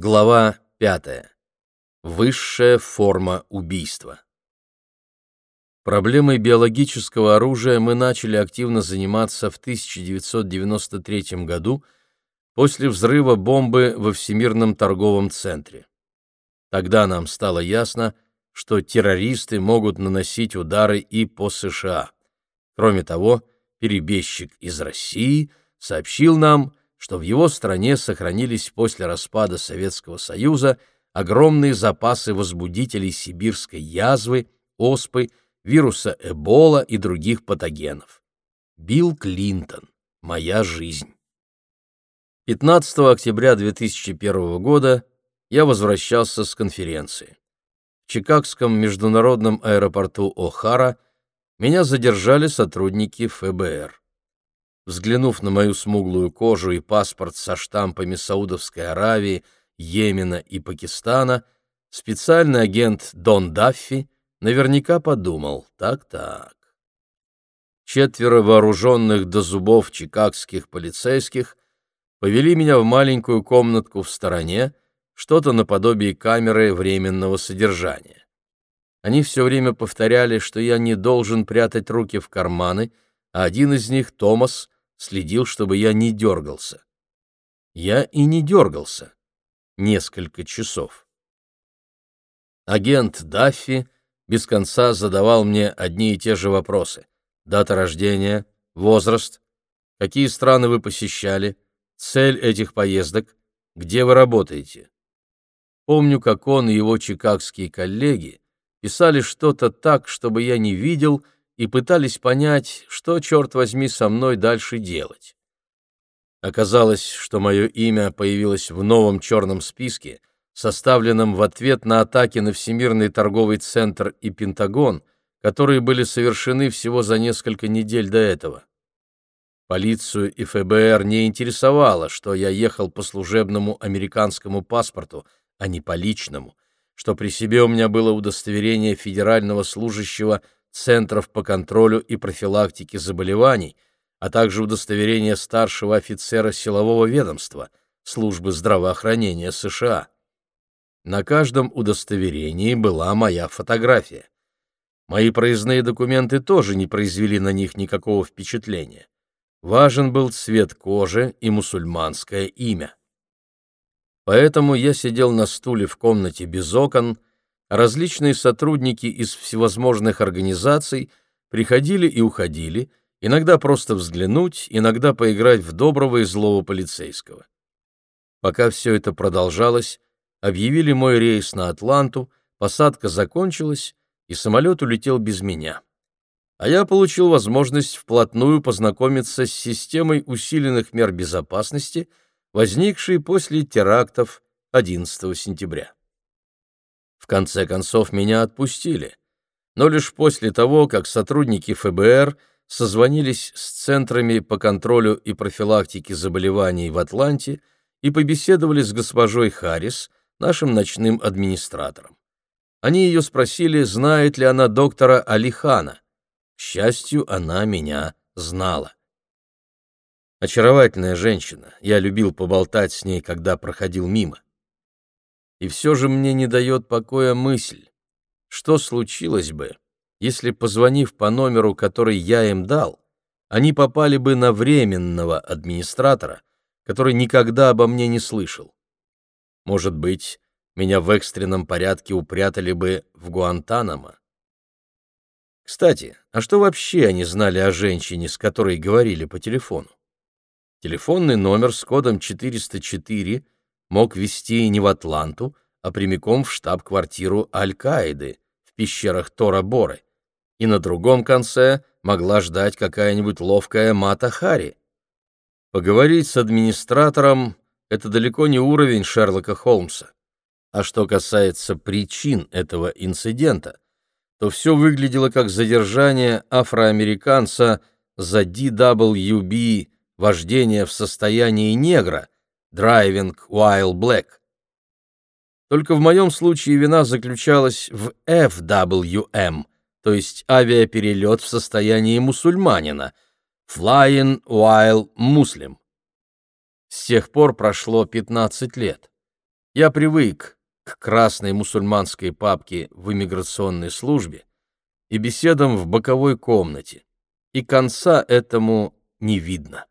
Глава 5. Высшая форма убийства. Проблемой биологического оружия мы начали активно заниматься в 1993 году после взрыва бомбы во Всемирном торговом центре. Тогда нам стало ясно, что террористы могут наносить удары и по США. Кроме того, перебежчик из России сообщил нам, что в его стране сохранились после распада Советского Союза огромные запасы возбудителей сибирской язвы, оспы, вируса Эбола и других патогенов. Билл Клинтон. Моя жизнь. 15 октября 2001 года я возвращался с конференции. В Чикагском международном аэропорту О'Хара меня задержали сотрудники ФБР. Взглянув на мою смуглую кожу и паспорт со штампами Саудовской Аравии, Йемена и Пакистана, специальный агент Дон Даффи наверняка подумал «так-так». Четверо вооруженных до зубов чикагских полицейских повели меня в маленькую комнатку в стороне, что-то наподобие камеры временного содержания. Они все время повторяли, что я не должен прятать руки в карманы, а один из них, Томас, следил, чтобы я не дергался. Я и не дергался. Несколько часов. Агент Даффи без конца задавал мне одни и те же вопросы. Дата рождения, возраст, какие страны вы посещали, цель этих поездок, где вы работаете. Помню, как он и его чикагские коллеги писали что-то так, чтобы я не видел, и пытались понять, что, черт возьми, со мной дальше делать. Оказалось, что мое имя появилось в новом черном списке, составленном в ответ на атаки на Всемирный торговый центр и Пентагон, которые были совершены всего за несколько недель до этого. Полицию и ФБР не интересовало, что я ехал по служебному американскому паспорту, а не по личному, что при себе у меня было удостоверение федерального служащего – центров по контролю и профилактике заболеваний, а также удостоверение старшего офицера силового ведомства службы здравоохранения США. На каждом удостоверении была моя фотография. Мои проездные документы тоже не произвели на них никакого впечатления. Важен был цвет кожи и мусульманское имя. Поэтому я сидел на стуле в комнате без окон, различные сотрудники из всевозможных организаций приходили и уходили, иногда просто взглянуть, иногда поиграть в доброго и злого полицейского. Пока все это продолжалось, объявили мой рейс на Атланту, посадка закончилась, и самолет улетел без меня. А я получил возможность вплотную познакомиться с системой усиленных мер безопасности, возникшей после терактов 11 сентября. В конце концов, меня отпустили, но лишь после того, как сотрудники ФБР созвонились с центрами по контролю и профилактике заболеваний в Атланте и побеседовали с госпожой Харрис, нашим ночным администратором. Они ее спросили, знает ли она доктора Алихана. К счастью, она меня знала. Очаровательная женщина, я любил поболтать с ней, когда проходил мимо. И все же мне не дает покоя мысль, что случилось бы, если, позвонив по номеру, который я им дал, они попали бы на временного администратора, который никогда обо мне не слышал. Может быть, меня в экстренном порядке упрятали бы в Гуантанамо. Кстати, а что вообще они знали о женщине, с которой говорили по телефону? Телефонный номер с кодом 404 мог вести не в Атланту, а прямиком в штаб-квартиру Аль-Каиды в пещерах Тора-Боры, и на другом конце могла ждать какая-нибудь ловкая Мата Хари. Поговорить с администратором — это далеко не уровень Шерлока Холмса. А что касается причин этого инцидента, то все выглядело как задержание афроамериканца за DWB вождение в состоянии негра — Driving While Black. Только в моем случае вина заключалась в FWM, то есть авиаперелет в состоянии мусульманина, Flying While Muslim. С тех пор прошло 15 лет. Я привык к красной мусульманской папке в иммиграционной службе и беседам в боковой комнате, и конца этому не видно.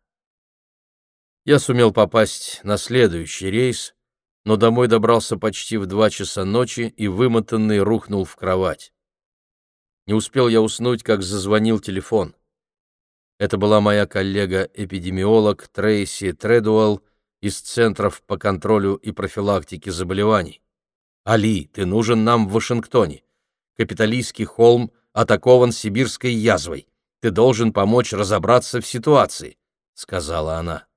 Я сумел попасть на следующий рейс, но домой добрался почти в два часа ночи и вымотанный рухнул в кровать. Не успел я уснуть, как зазвонил телефон. Это была моя коллега-эпидемиолог Трейси Тредуэлл из Центров по контролю и профилактике заболеваний. «Али, ты нужен нам в Вашингтоне. Капиталистский холм атакован сибирской язвой. Ты должен помочь разобраться в ситуации», — сказала она.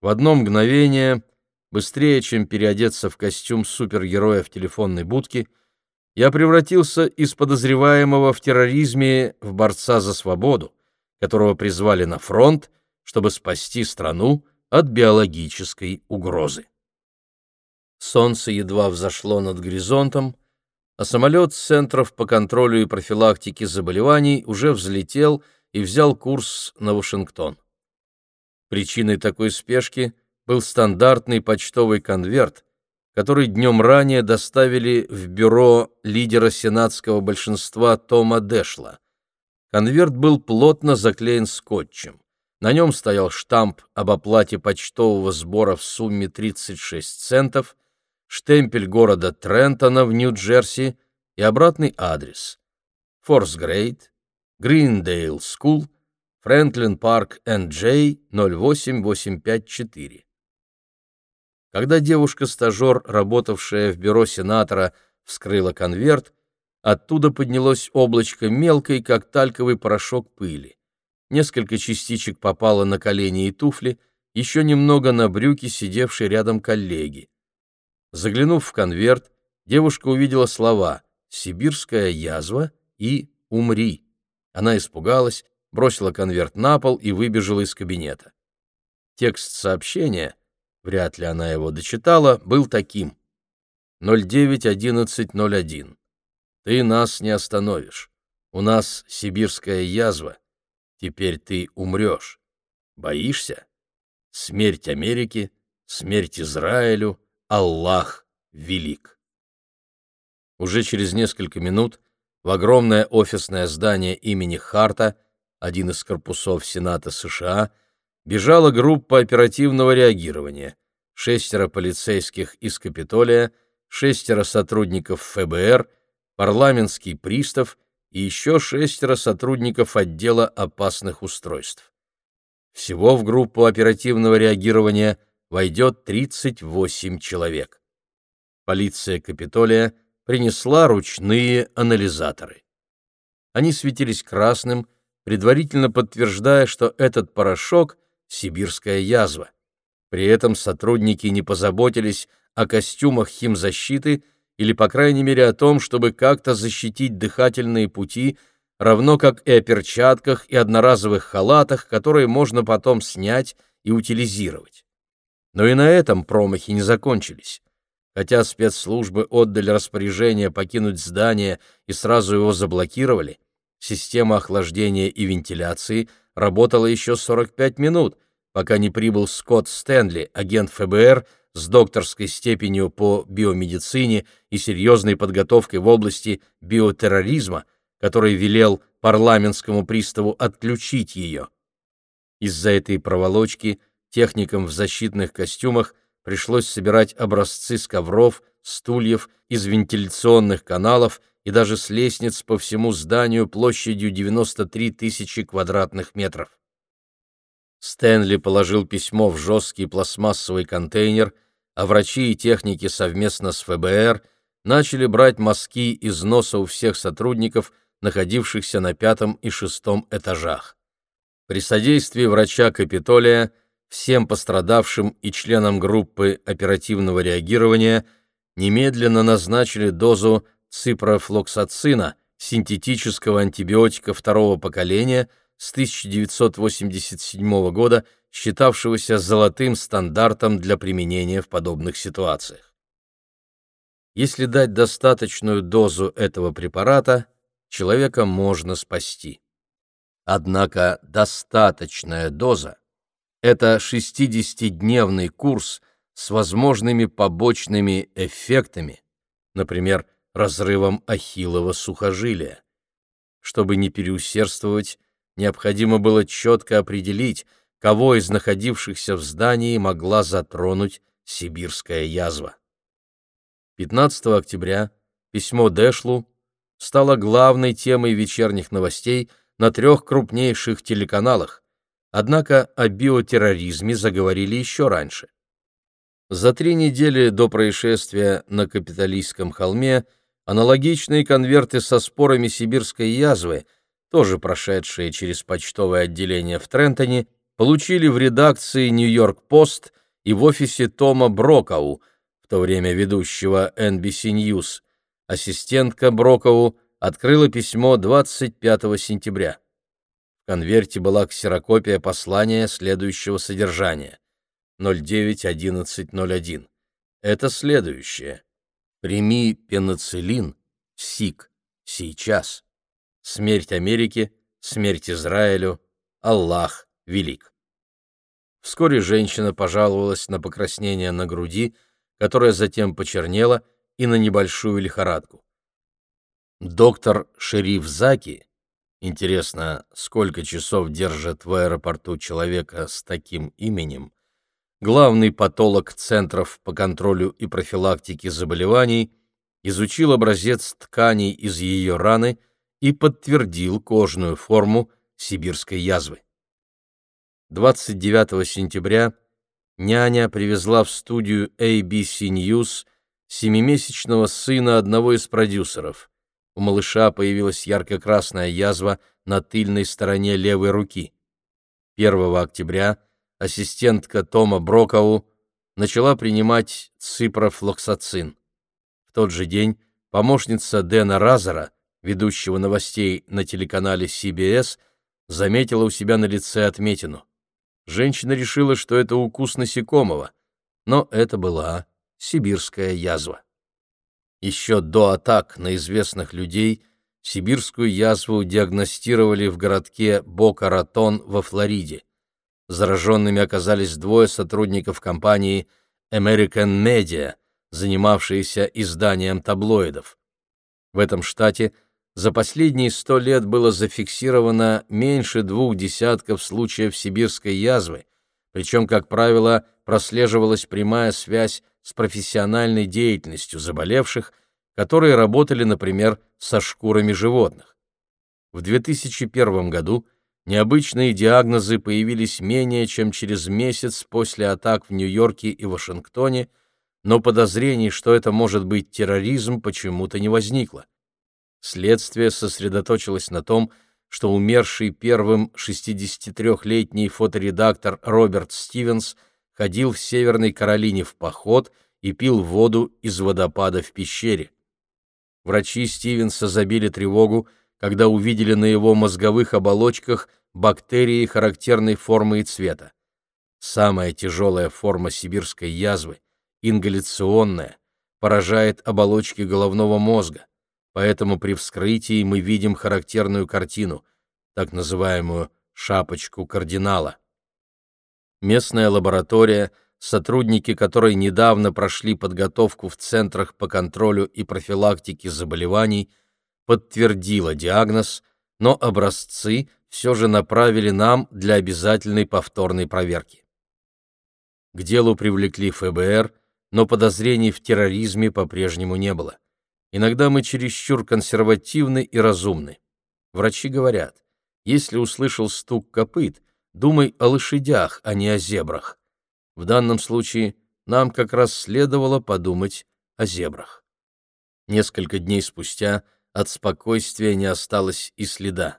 В одно мгновение, быстрее, чем переодеться в костюм супергероя в телефонной будке, я превратился из подозреваемого в терроризме в борца за свободу, которого призвали на фронт, чтобы спасти страну от биологической угрозы. Солнце едва взошло над горизонтом, а самолет Центров по контролю и профилактике заболеваний уже взлетел и взял курс на Вашингтон. Причиной такой спешки был стандартный почтовый конверт, который днем ранее доставили в бюро лидера сенатского большинства Тома Дэшла. Конверт был плотно заклеен скотчем. На нем стоял штамп об оплате почтового сбора в сумме 36 центов, штемпель города Трентона в Нью-Джерси и обратный адрес. Fourth Grade, Greendale School, Franklin Park NJ, 08854. Когда девушка-стажер, работавшая в бюро сенатора, вскрыла конверт, оттуда поднялось облачко мелкой, как тальковый порошок пыли. Несколько частичек попало на колени и туфли, еще немного на брюки, сидевшей рядом коллеги. Заглянув в конверт, девушка увидела слова «сибирская язва» и «умри». Она испугалась, бросила конверт на пол и выбежала из кабинета. Текст сообщения — вряд ли она его дочитала, был таким. 09.11.01. Ты нас не остановишь. У нас сибирская язва. Теперь ты умрешь. Боишься? Смерть Америки, смерть Израилю, Аллах велик. Уже через несколько минут в огромное офисное здание имени Харта, один из корпусов Сената США, бежала группа оперативного реагирования, шестеро полицейских из Капитолия, шестеро сотрудников ФБР, парламентский пристав и еще шестеро сотрудников отдела опасных устройств. Всего в группу оперативного реагирования войдет 38 человек. Полиция Капитолия принесла ручные анализаторы. Они светились красным, предварительно подтверждая, что этот порошок — сибирская язва. При этом сотрудники не позаботились о костюмах химзащиты или, по крайней мере, о том, чтобы как-то защитить дыхательные пути, равно как и о перчатках и одноразовых халатах, которые можно потом снять и утилизировать. Но и на этом промахи не закончились. Хотя спецслужбы отдали распоряжение покинуть здание и сразу его заблокировали, система охлаждения и вентиляции работала еще 45 минут, пока не прибыл Скотт Стэнли, агент ФБР с докторской степенью по биомедицине и серьезной подготовкой в области биотерроризма, который велел парламентскому приставу отключить ее. Из-за этой проволочки техникам в защитных костюмах пришлось собирать образцы с ковров, стульев, из вентиляционных каналов и даже с лестниц по всему зданию площадью 93 тысячи квадратных метров. Стэнли положил письмо в жесткий пластмассовый контейнер, а врачи и техники совместно с ФБР начали брать мазки из носа у всех сотрудников, находившихся на пятом и шестом этажах. При содействии врача Капитолия всем пострадавшим и членам группы оперативного реагирования немедленно назначили дозу ципрофлоксацина, синтетического антибиотика второго поколения – с 1987 года, считавшегося золотым стандартом для применения в подобных ситуациях. Если дать достаточную дозу этого препарата, человека можно спасти. Однако достаточная доза – это 60-дневный курс, с возможными побочными эффектами, например, разрывом ахиллова сухожилия. Чтобы не переусердствовать, необходимо было четко определить, кого из находившихся в здании могла затронуть сибирская язва. 15 октября письмо Дэшлу стало главной темой вечерних новостей на трех крупнейших телеканалах, однако о биотерроризме заговорили еще раньше. За три недели до происшествия на Капитолийском холме аналогичные конверты со спорами сибирской язвы, тоже прошедшие через почтовое отделение в Трентоне, получили в редакции «Нью-Йорк-Пост» и в офисе Тома Брокау, в то время ведущего NBC News. Ассистентка Брокау открыла письмо 25 сентября. В конверте была ксерокопия послания следующего содержания. 09.11.01. Это следующее. Прими пенициллин, СИК, сейчас. Смерть Америке, смерть Израилю, Аллах велик. Вскоре женщина пожаловалась на покраснение на груди, которое затем почернело, и на небольшую лихорадку. Доктор Шериф Заки, интересно, сколько часов держат в аэропорту человека с таким именем, главный патолог Центров по контролю и профилактике заболеваний, изучил образец тканей из ее раны и подтвердил кожную форму сибирской язвы. 29 сентября няня привезла в студию ABC News семимесячного сына одного из продюсеров. У малыша появилась ярко-красная язва на тыльной стороне левой руки. 1 октября ассистентка Тома Брокау начала принимать ципрофлоксацин. В тот же день помощница Дэна Разера, ведущего новостей на телеканале CBS, заметила у себя на лице отметину. Женщина решила, что это укус насекомого, но это была сибирская язва. Еще до атак на известных людей сибирскую язву диагностировали в городке Бока-Ратон во Флориде. Зараженными оказались двое сотрудников компании American Media, занимавшиеся изданием таблоидов. В этом штате – за последние сто лет было зафиксировано меньше двух десятков случаев сибирской язвы, причем, как правило, прослеживалась прямая связь с профессиональной деятельностью заболевших, которые работали, например, со шкурами животных. В 2001 году необычные диагнозы появились менее чем через месяц после атак в Нью-Йорке и Вашингтоне, но подозрений, что это может быть терроризм, почему-то не возникло. Следствие сосредоточилось на том, что умерший первым 63-летний фоторедактор Роберт Стивенс ходил в Северной Каролине в поход и пил воду из водопада в пещере. Врачи Стивенса забили тревогу, когда увидели на его мозговых оболочках бактерии характерной формы и цвета. Самая тяжелая форма сибирской язвы, ингаляционная, поражает оболочки головного мозга поэтому при вскрытии мы видим характерную картину, так называемую «шапочку кардинала». Местная лаборатория, сотрудники которой недавно прошли подготовку в центрах по контролю и профилактике заболеваний, подтвердила диагноз, но образцы все же направили нам для обязательной повторной проверки. К делу привлекли ФБР, но подозрений в терроризме по-прежнему не было. Иногда мы чересчур консервативны и разумны. Врачи говорят, если услышал стук копыт, думай о лошадях, а не о зебрах. В данном случае нам как раз следовало подумать о зебрах. Несколько дней спустя от спокойствия не осталось и следа.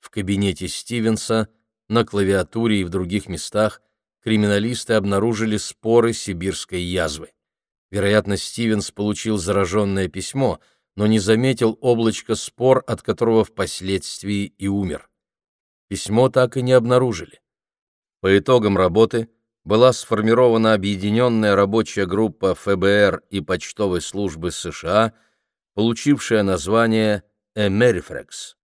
В кабинете Стивенса, на клавиатуре и в других местах криминалисты обнаружили споры сибирской язвы. Вероятно, Стивенс получил зараженное письмо, но не заметил облачко спор, от которого впоследствии и умер. Письмо так и не обнаружили. По итогам работы была сформирована объединенная рабочая группа ФБР и почтовой службы США, получившая название «Эмерифрекс».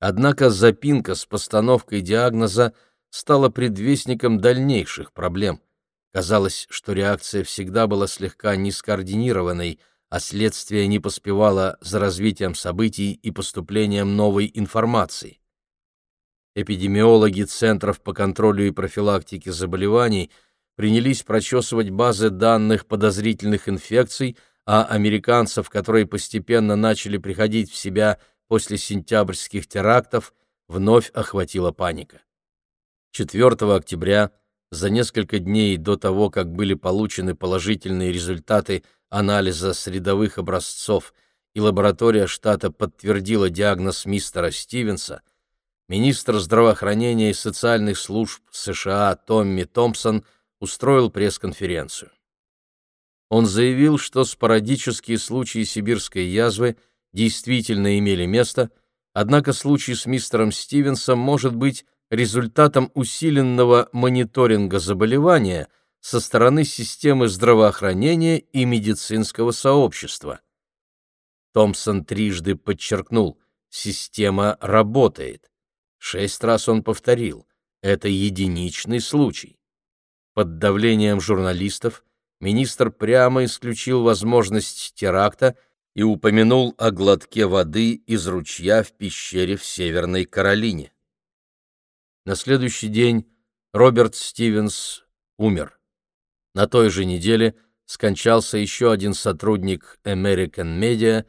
Однако запинка с постановкой диагноза стала предвестником дальнейших проблем. Казалось, что реакция всегда была слегка нескоординированной, а следствие не поспевало за развитием событий и поступлением новой информации. Эпидемиологи Центров по контролю и профилактике заболеваний принялись прочесывать базы данных подозрительных инфекций, а американцев, которые постепенно начали приходить в себя после сентябрьских терактов, вновь охватила паника. 4 октября, за несколько дней до того, как были получены положительные результаты анализа средовых образцов и лаборатория штата подтвердила диагноз мистера Стивенса, министр здравоохранения и социальных служб США Томми Томпсон устроил пресс-конференцию. Он заявил, что спорадические случаи сибирской язвы действительно имели место, однако случай с мистером Стивенсом может быть результатом усиленного мониторинга заболевания со стороны системы здравоохранения и медицинского сообщества. Томпсон трижды подчеркнул, система работает. Шесть раз он повторил, это единичный случай. Под давлением журналистов министр прямо исключил возможность теракта и упомянул о глотке воды из ручья в пещере в Северной Каролине. На следующий день Роберт Стивенс умер. На той же неделе скончался еще один сотрудник American Media,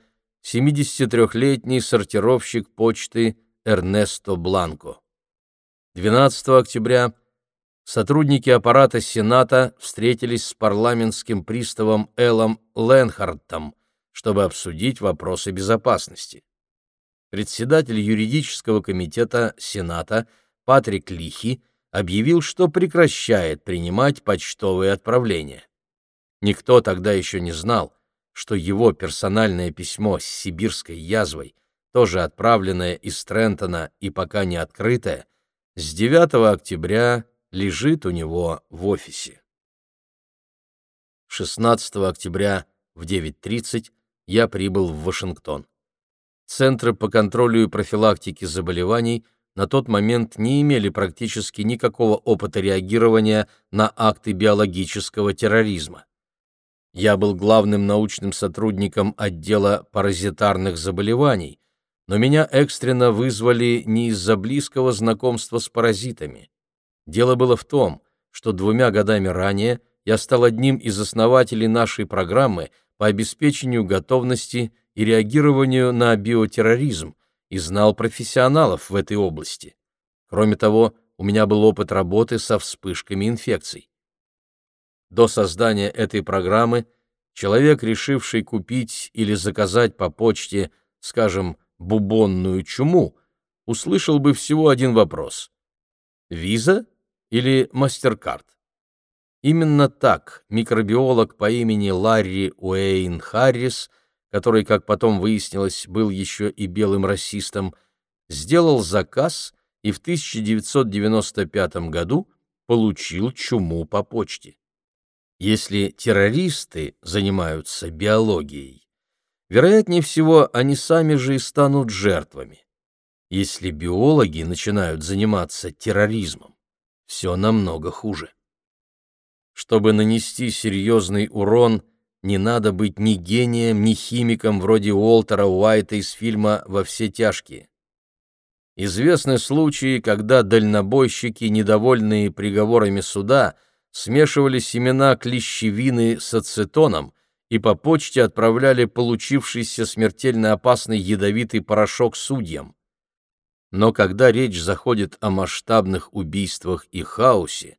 73-летний сортировщик почты Эрнесто Бланко. 12 октября сотрудники аппарата Сената встретились с парламентским приставом Эллом Ленхартом, чтобы обсудить вопросы безопасности. Председатель юридического комитета Сената – Патрик Лихи объявил, что прекращает принимать почтовые отправления. Никто тогда еще не знал, что его персональное письмо с сибирской язвой, тоже отправленное из Трентона и пока не открытое, с 9 октября лежит у него в офисе. 16 октября в 9.30 я прибыл в Вашингтон. Центры по контролю и профилактике заболеваний – на тот момент не имели практически никакого опыта реагирования на акты биологического терроризма. Я был главным научным сотрудником отдела паразитарных заболеваний, но меня экстренно вызвали не из-за близкого знакомства с паразитами. Дело было в том, что двумя годами ранее я стал одним из основателей нашей программы по обеспечению готовности и реагированию на биотерроризм, и знал профессионалов в этой области. Кроме того, у меня был опыт работы со вспышками инфекций. До создания этой программы человек, решивший купить или заказать по почте, скажем, бубонную чуму, услышал бы всего один вопрос. Виза или MasterCard? Именно так микробиолог по имени Ларри Уэйн Харрис который, как потом выяснилось, был еще и белым расистом, сделал заказ и в 1995 году получил чуму по почте. Если террористы занимаются биологией, вероятнее всего, они сами же и станут жертвами. Если биологи начинают заниматься терроризмом, все намного хуже. Чтобы нанести серьезный урон – не надо быть ни гением, ни химиком вроде Уолтера Уайта из фильма «Во все тяжкие». Известны случаи, когда дальнобойщики, недовольные приговорами суда, смешивали семена клещевины с ацетоном и по почте отправляли получившийся смертельно опасный ядовитый порошок судьям. Но когда речь заходит о масштабных убийствах и хаосе,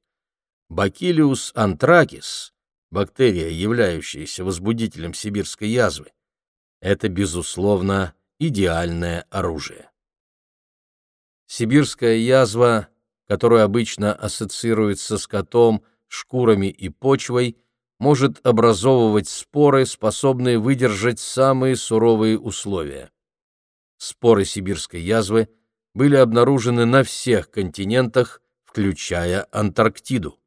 Бакилиус антракис бактерия, являющаяся возбудителем сибирской язвы, это, безусловно, идеальное оружие. Сибирская язва, которую обычно ассоциируется с котом, шкурами и почвой, может образовывать споры, способные выдержать самые суровые условия. Споры сибирской язвы были обнаружены на всех континентах, включая Антарктиду.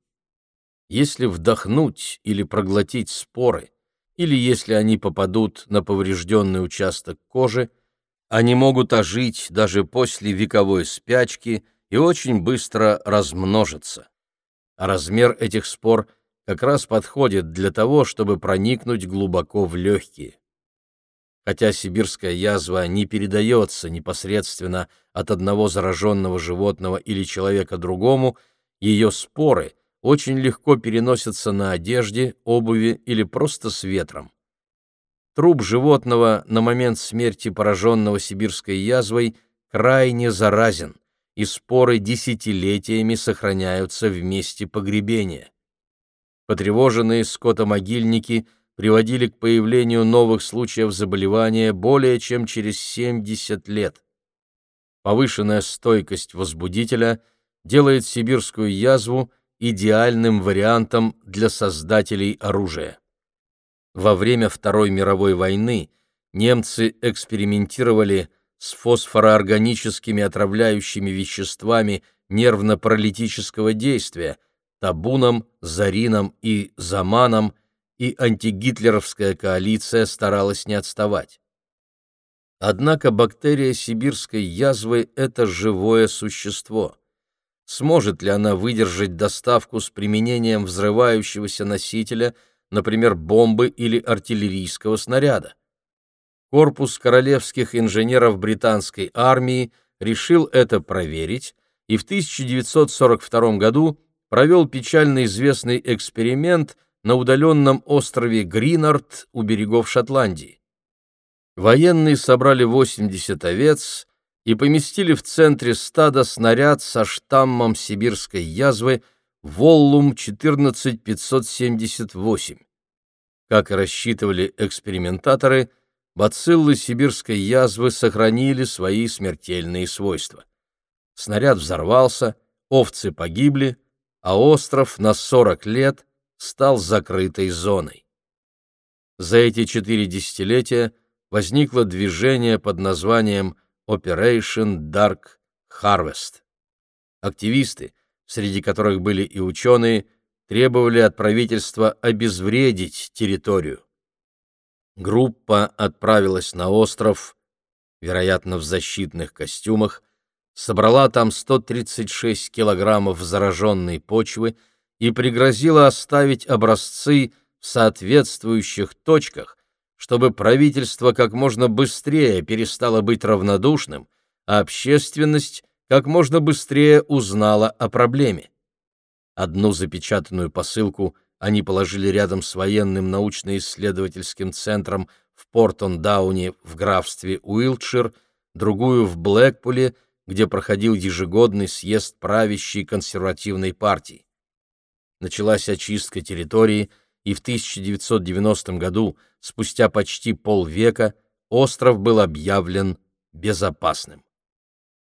Если вдохнуть или проглотить споры, или если они попадут на поврежденный участок кожи, они могут ожить даже после вековой спячки и очень быстро размножиться. А размер этих спор как раз подходит для того, чтобы проникнуть глубоко в легкие. Хотя сибирская язва не передается непосредственно от одного зараженного животного или человека другому, ее споры очень легко переносятся на одежде, обуви или просто с ветром. Труп животного на момент смерти пораженного сибирской язвой крайне заразен, и споры десятилетиями сохраняются в месте погребения. Потревоженные скотомогильники приводили к появлению новых случаев заболевания более чем через 70 лет. Повышенная стойкость возбудителя делает сибирскую язву идеальным вариантом для создателей оружия. Во время Второй мировой войны немцы экспериментировали с фосфороорганическими отравляющими веществами нервно-паралитического действия, табуном, зарином и заманом, и антигитлеровская коалиция старалась не отставать. Однако бактерия сибирской язвы – это живое существо. Сможет ли она выдержать доставку с применением взрывающегося носителя, например, бомбы или артиллерийского снаряда? Корпус королевских инженеров британской армии решил это проверить и в 1942 году провел печально известный эксперимент на удаленном острове Гринард у берегов Шотландии. Военные собрали 80 овец и поместили в центре стада снаряд со штаммом сибирской язвы Воллум 14578. Как и рассчитывали экспериментаторы, бациллы сибирской язвы сохранили свои смертельные свойства. Снаряд взорвался, овцы погибли, а остров на 40 лет стал закрытой зоной. За эти четыре десятилетия возникло движение под названием Operation Dark Harvest. Активисты, среди которых были и ученые, требовали от правительства обезвредить территорию. Группа отправилась на остров, вероятно, в защитных костюмах, собрала там 136 килограммов зараженной почвы и пригрозила оставить образцы в соответствующих точках, чтобы правительство как можно быстрее перестало быть равнодушным, а общественность как можно быстрее узнала о проблеме. Одну запечатанную посылку они положили рядом с военным научно-исследовательским центром в Портон-Дауне в графстве Уилтшир, другую в Блэкпуле, где проходил ежегодный съезд правящей консервативной партии. Началась очистка территории, и в 1990 году, спустя почти полвека, остров был объявлен безопасным.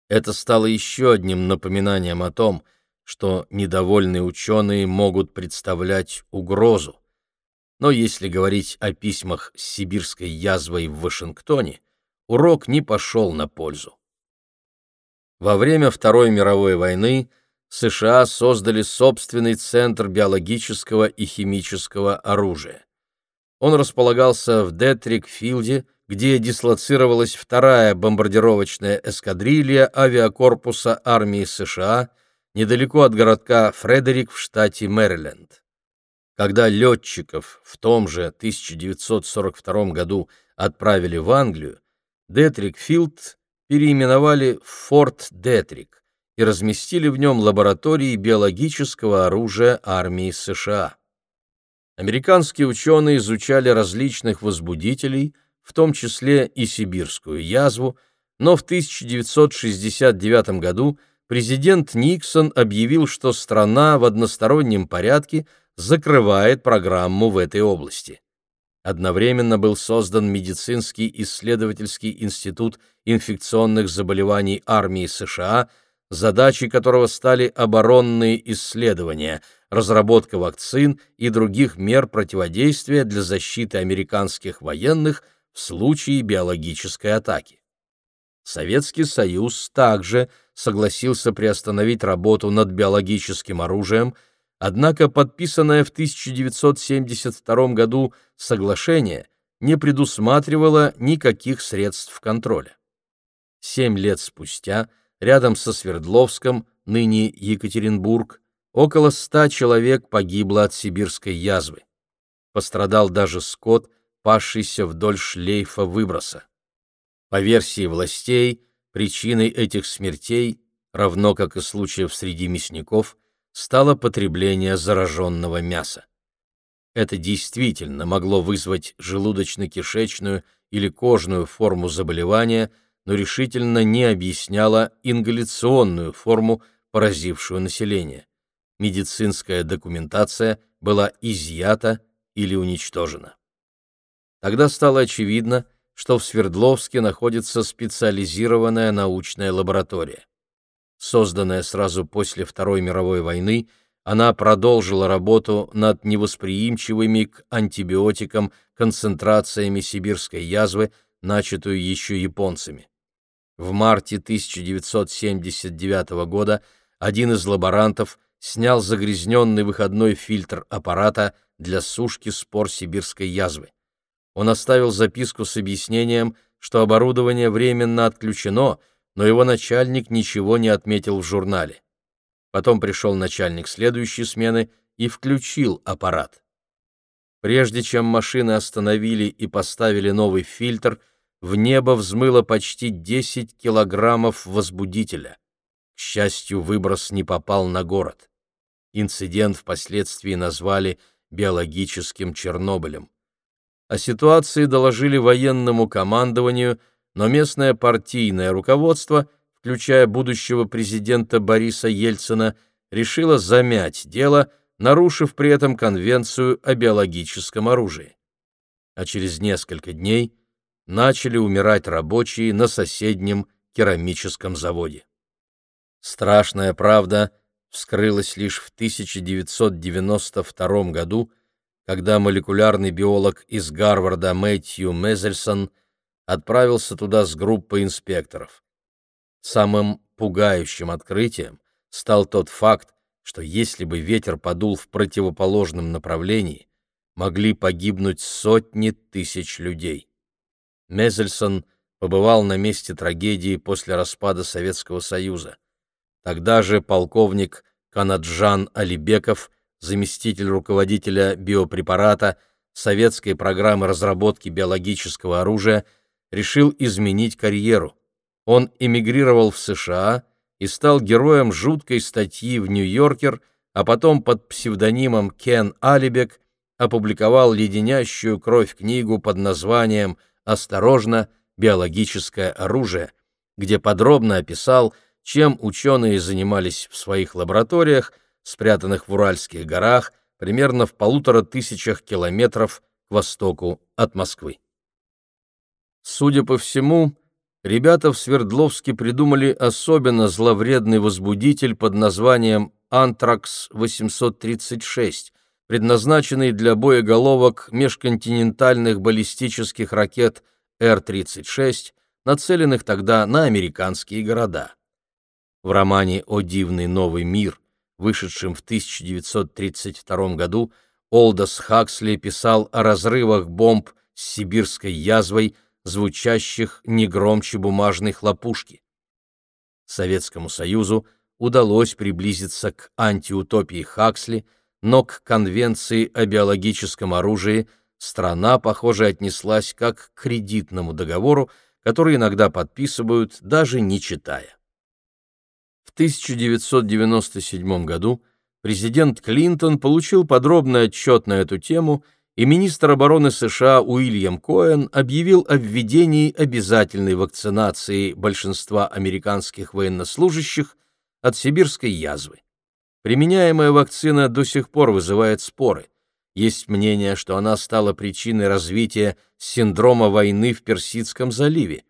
Это стало еще одним напоминанием о том, что недовольные ученые могут представлять угрозу. Но если говорить о письмах с сибирской язвой в Вашингтоне, урок не пошел на пользу. Во время Второй мировой войны США создали собственный центр биологического и химического оружия. Он располагался в Детрик-Филде, где дислоцировалась вторая бомбардировочная эскадрилья авиакорпуса армии США недалеко от городка Фредерик в штате Мэриленд. Когда летчиков в том же 1942 году отправили в Англию, Детрик-Филд переименовали в Форт Детрик и разместили в нем лаборатории биологического оружия армии США. Американские ученые изучали различных возбудителей, в том числе и сибирскую язву, но в 1969 году президент Никсон объявил, что страна в одностороннем порядке закрывает программу в этой области. Одновременно был создан медицинский исследовательский институт инфекционных заболеваний армии США, задачей которого стали оборонные исследования, разработка вакцин и других мер противодействия для защиты американских военных в случае биологической атаки. Советский Союз также согласился приостановить работу над биологическим оружием, однако подписанное в 1972 году соглашение не предусматривало никаких средств контроля. Семь лет спустя, рядом со Свердловском, ныне Екатеринбург, около ста человек погибло от сибирской язвы. Пострадал даже скот, пасшийся вдоль шлейфа выброса. По версии властей, причиной этих смертей, равно как и случаев среди мясников, стало потребление зараженного мяса. Это действительно могло вызвать желудочно-кишечную или кожную форму заболевания, но решительно не объясняло ингаляционную форму, поразившую население. Медицинская документация была изъята или уничтожена. Тогда стало очевидно, что в Свердловске находится специализированная научная лаборатория. Созданная сразу после Второй мировой войны, она продолжила работу над невосприимчивыми к антибиотикам концентрациями сибирской язвы, начатую еще японцами. В марте 1979 года один из лаборантов снял загрязненный выходной фильтр аппарата для сушки спор сибирской язвы. Он оставил записку с объяснением, что оборудование временно отключено, но его начальник ничего не отметил в журнале. Потом пришел начальник следующей смены и включил аппарат. Прежде чем машины остановили и поставили новый фильтр, в небо взмыло почти 10 килограммов возбудителя. К счастью, выброс не попал на город. Инцидент впоследствии назвали биологическим Чернобылем. О ситуации доложили военному командованию, но местное партийное руководство, включая будущего президента Бориса Ельцина, решило замять дело, нарушив при этом конвенцию о биологическом оружии. А через несколько дней начали умирать рабочие на соседнем керамическом заводе. Страшная правда вскрылась лишь в 1992 году, когда молекулярный биолог из Гарварда Мэтью Мезельсон отправился туда с группой инспекторов. Самым пугающим открытием стал тот факт, что если бы ветер подул в противоположном направлении, могли погибнуть сотни тысяч людей. Мезельсон побывал на месте трагедии после распада Советского Союза. Тогда же полковник Канаджан Алибеков заместитель руководителя биопрепарата советской программы разработки биологического оружия, решил изменить карьеру. Он эмигрировал в США и стал героем жуткой статьи в «Нью-Йоркер», а потом под псевдонимом Кен Алибек опубликовал леденящую кровь книгу под названием «Осторожно! Биологическое оружие», где подробно описал, чем ученые занимались в своих лабораториях – спрятанных в Уральских горах, примерно в полутора тысячах километров к востоку от Москвы. Судя по всему, ребята в Свердловске придумали особенно зловредный возбудитель под названием «Антракс-836», предназначенный для боеголовок межконтинентальных баллистических ракет Р-36, нацеленных тогда на американские города. В романе «О дивный новый мир» вышедшем в 1932 году, Олдос Хаксли писал о разрывах бомб с сибирской язвой, звучащих не громче бумажной хлопушки. Советскому Союзу удалось приблизиться к антиутопии Хаксли, но к Конвенции о биологическом оружии страна, похоже, отнеслась как к кредитному договору, который иногда подписывают, даже не читая. В 1997 году президент Клинтон получил подробный отчет на эту тему, и министр обороны США Уильям Коэн объявил о введении обязательной вакцинации большинства американских военнослужащих от сибирской язвы. Применяемая вакцина до сих пор вызывает споры. Есть мнение, что она стала причиной развития синдрома войны в Персидском заливе.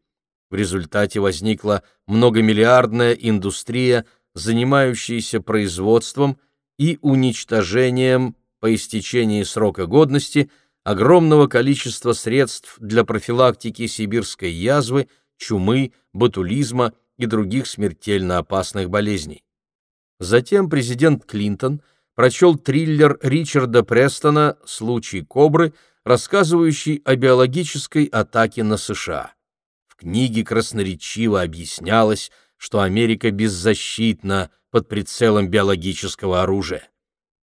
В результате возникла многомиллиардная индустрия, занимающаяся производством и уничтожением по истечении срока годности огромного количества средств для профилактики сибирской язвы, чумы, ботулизма и других смертельно опасных болезней. Затем президент Клинтон прочел триллер Ричарда Престона «Случай кобры», рассказывающий о биологической атаке на США книге красноречиво объяснялось, что Америка беззащитна под прицелом биологического оружия.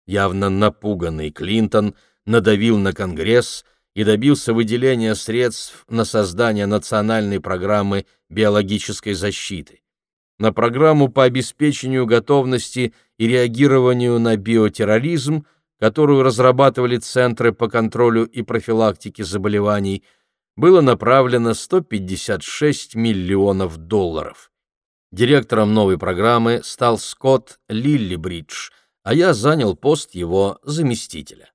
Явно напуганный Клинтон надавил на Конгресс и добился выделения средств на создание национальной программы биологической защиты. На программу по обеспечению готовности и реагированию на биотерроризм, которую разрабатывали Центры по контролю и профилактике заболеваний, было направлено 156 миллионов долларов. Директором новой программы стал Скотт Лиллибридж, а я занял пост его заместителя.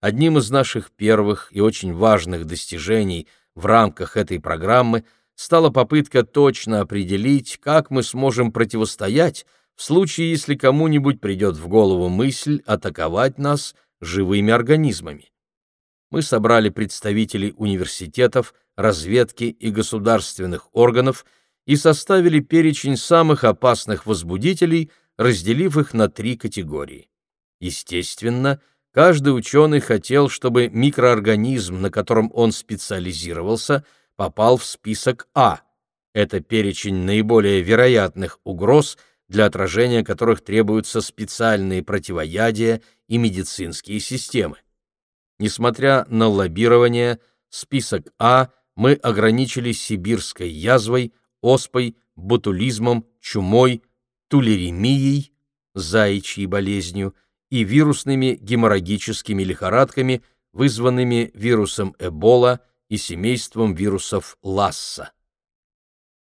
Одним из наших первых и очень важных достижений в рамках этой программы стала попытка точно определить, как мы сможем противостоять в случае, если кому-нибудь придет в голову мысль атаковать нас живыми организмами. Мы собрали представителей университетов, разведки и государственных органов и составили перечень самых опасных возбудителей, разделив их на три категории. Естественно, Каждый ученый хотел, чтобы микроорганизм, на котором он специализировался, попал в список А. Это перечень наиболее вероятных угроз, для отражения которых требуются специальные противоядия и медицинские системы. Несмотря на лоббирование, список А мы ограничили сибирской язвой, оспой, ботулизмом, чумой, тулеремией, заячьей болезнью, и вирусными геморрагическими лихорадками, вызванными вирусом Эбола и семейством вирусов Ласса.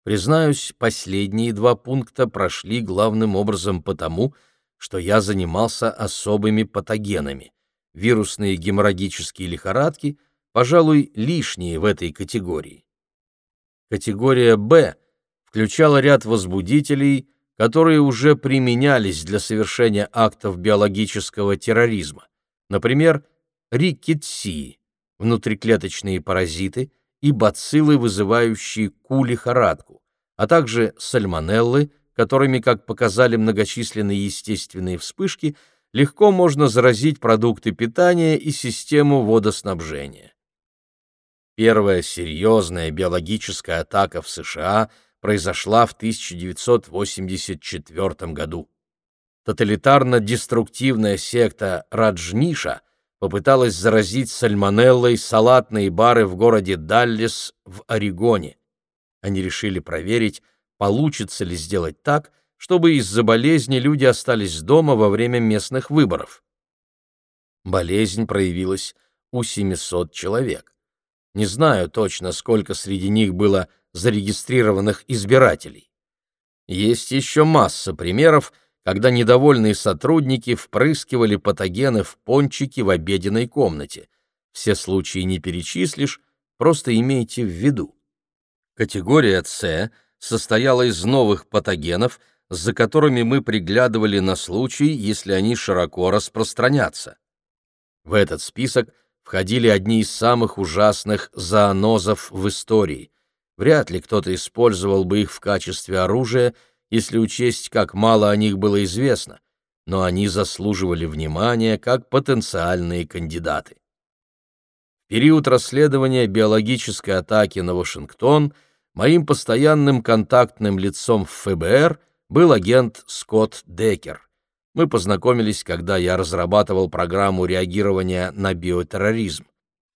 Признаюсь, последние два пункта прошли главным образом потому, что я занимался особыми патогенами. Вирусные геморрагические лихорадки, пожалуй, лишние в этой категории. Категория «Б» включала ряд возбудителей, которые уже применялись для совершения актов биологического терроризма, например, рикетсии, внутриклеточные паразиты и бациллы, вызывающие ку-лихорадку, а также сальмонеллы, которыми, как показали многочисленные естественные вспышки, легко можно заразить продукты питания и систему водоснабжения. Первая серьезная биологическая атака в США – произошла в 1984 году. Тоталитарно-деструктивная секта Раджниша попыталась заразить сальмонеллой салатные бары в городе Даллес в Орегоне. Они решили проверить, получится ли сделать так, чтобы из-за болезни люди остались дома во время местных выборов. Болезнь проявилась у 700 человек. Не знаю точно, сколько среди них было зарегистрированных избирателей. Есть еще масса примеров, когда недовольные сотрудники впрыскивали патогены в пончики в обеденной комнате. Все случаи не перечислишь, просто имейте в виду. Категория С состояла из новых патогенов, за которыми мы приглядывали на случай, если они широко распространятся. В этот список входили одни из самых ужасных зоонозов в истории. Вряд ли кто-то использовал бы их в качестве оружия, если учесть, как мало о них было известно, но они заслуживали внимания как потенциальные кандидаты. В период расследования биологической атаки на Вашингтон моим постоянным контактным лицом в ФБР был агент Скотт Декер. Мы познакомились, когда я разрабатывал программу реагирования на биотерроризм.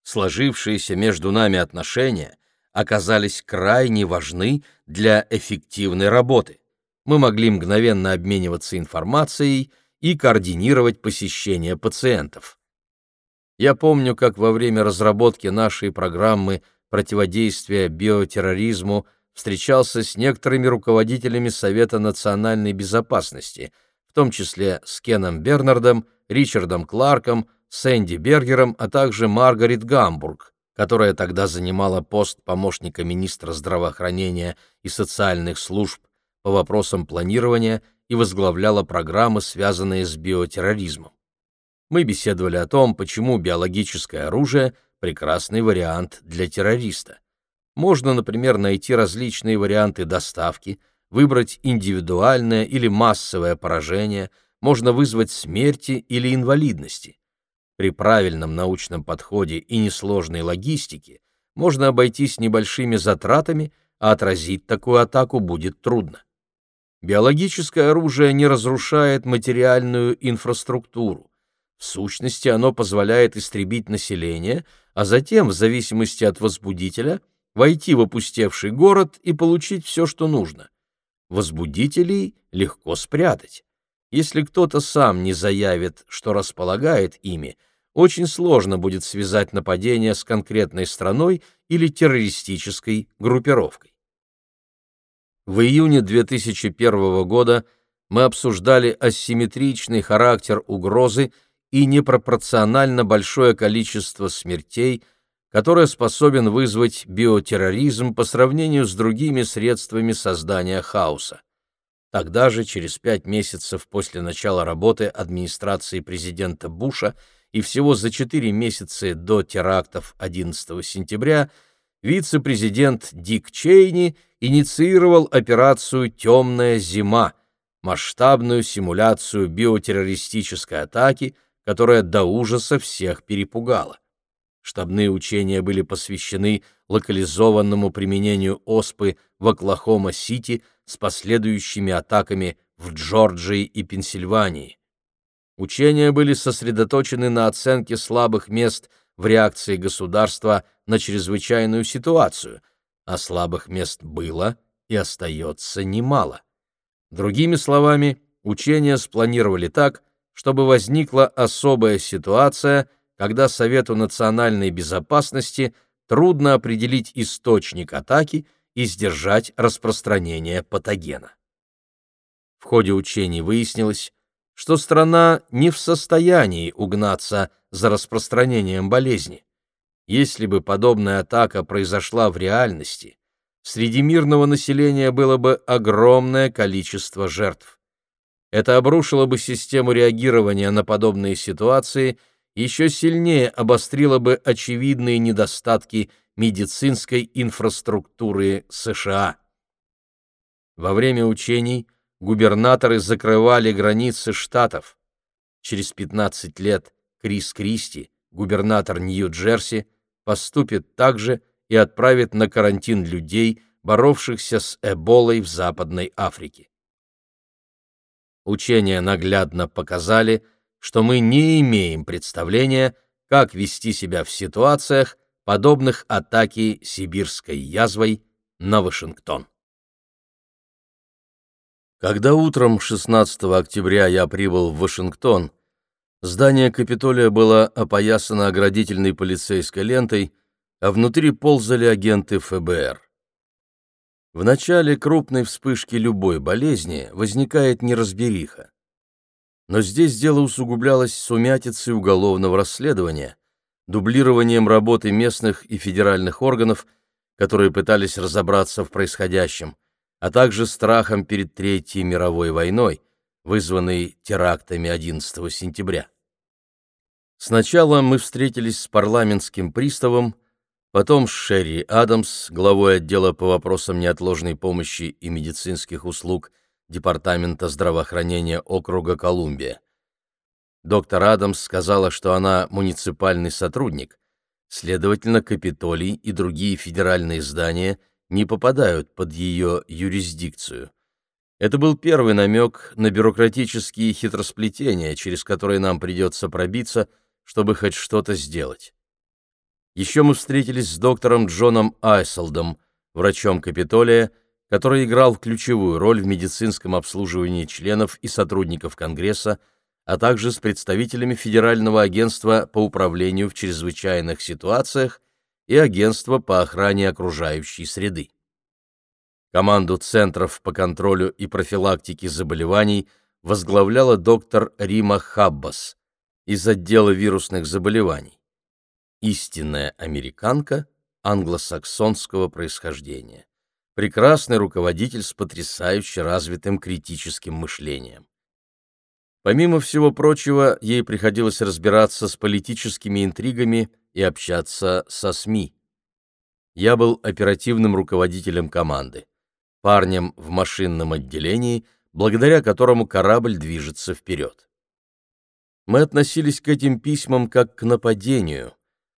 Сложившиеся между нами отношения оказались крайне важны для эффективной работы. Мы могли мгновенно обмениваться информацией и координировать посещение пациентов. Я помню, как во время разработки нашей программы противодействия биотерроризму встречался с некоторыми руководителями Совета национальной безопасности, в том числе с Кеном Бернардом, Ричардом Кларком, Сэнди Бергером, а также Маргарет Гамбург, которая тогда занимала пост помощника министра здравоохранения и социальных служб по вопросам планирования и возглавляла программы, связанные с биотерроризмом. Мы беседовали о том, почему биологическое оружие – прекрасный вариант для террориста. Можно, например, найти различные варианты доставки, выбрать индивидуальное или массовое поражение, можно вызвать смерти или инвалидности. При правильном научном подходе и несложной логистике можно обойтись небольшими затратами, а отразить такую атаку будет трудно. Биологическое оружие не разрушает материальную инфраструктуру. В сущности, оно позволяет истребить население, а затем, в зависимости от возбудителя, войти в опустевший город и получить все, что нужно. Возбудителей легко спрятать. Если кто-то сам не заявит, что располагает ими, очень сложно будет связать нападение с конкретной страной или террористической группировкой. В июне 2001 года мы обсуждали асимметричный характер угрозы и непропорционально большое количество смертей, которое способен вызвать биотерроризм по сравнению с другими средствами создания хаоса. Тогда же, через пять месяцев после начала работы администрации президента Буша и всего за четыре месяца до терактов 11 сентября, вице-президент Дик Чейни – инициировал операцию «Темная зима», масштабную симуляцию биотеррористической атаки, которая до ужаса всех перепугала. Штабные учения были посвящены локализованному применению ОСПы в Оклахома-Сити с последующими атаками в Джорджии и Пенсильвании. Учения были сосредоточены на оценке слабых мест в реакции государства на чрезвычайную ситуацию – а слабых мест было и остается немало. Другими словами, учения спланировали так, чтобы возникла особая ситуация, когда Совету национальной безопасности трудно определить источник атаки и сдержать распространение патогена. В ходе учений выяснилось, что страна не в состоянии угнаться за распространением болезни. Если бы подобная атака произошла в реальности, среди мирного населения было бы огромное количество жертв. Это обрушило бы систему реагирования на подобные ситуации, еще сильнее обострило бы очевидные недостатки медицинской инфраструктуры США. Во время учений губернаторы закрывали границы штатов. Через 15 лет Крис Кристи, губернатор Нью-Джерси, поступит так же и отправит на карантин людей, боровшихся с Эболой в Западной Африке. Учения наглядно показали, что мы не имеем представления, как вести себя в ситуациях, подобных атаке сибирской язвой на Вашингтон. Когда утром 16 октября я прибыл в Вашингтон, Здание Капитолия было опоясано оградительной полицейской лентой, а внутри ползали агенты ФБР. В начале крупной вспышки любой болезни возникает неразбериха. Но здесь дело усугублялось сумятицей уголовного расследования, дублированием работы местных и федеральных органов, которые пытались разобраться в происходящем, а также страхом перед Третьей мировой войной, вызванный терактами 11 сентября. Сначала мы встретились с парламентским приставом, потом с Шерри Адамс, главой отдела по вопросам неотложной помощи и медицинских услуг Департамента здравоохранения округа Колумбия. Доктор Адамс сказала, что она муниципальный сотрудник, следовательно, Капитолий и другие федеральные здания не попадают под ее юрисдикцию. Это был первый намек на бюрократические хитросплетения, через которые нам придется пробиться, чтобы хоть что-то сделать. Еще мы встретились с доктором Джоном Айселдом, врачом Капитолия, который играл ключевую роль в медицинском обслуживании членов и сотрудников Конгресса, а также с представителями Федерального агентства по управлению в чрезвычайных ситуациях и Агентства по охране окружающей среды. Команду центров по контролю и профилактике заболеваний возглавляла доктор Рима Хаббас из отдела вирусных заболеваний. Истинная американка англосаксонского происхождения. Прекрасный руководитель с потрясающе развитым критическим мышлением. Помимо всего прочего, ей приходилось разбираться с политическими интригами и общаться со СМИ. Я был оперативным руководителем команды парнем в машинном отделении, благодаря которому корабль движется вперед. Мы относились к этим письмам как к нападению,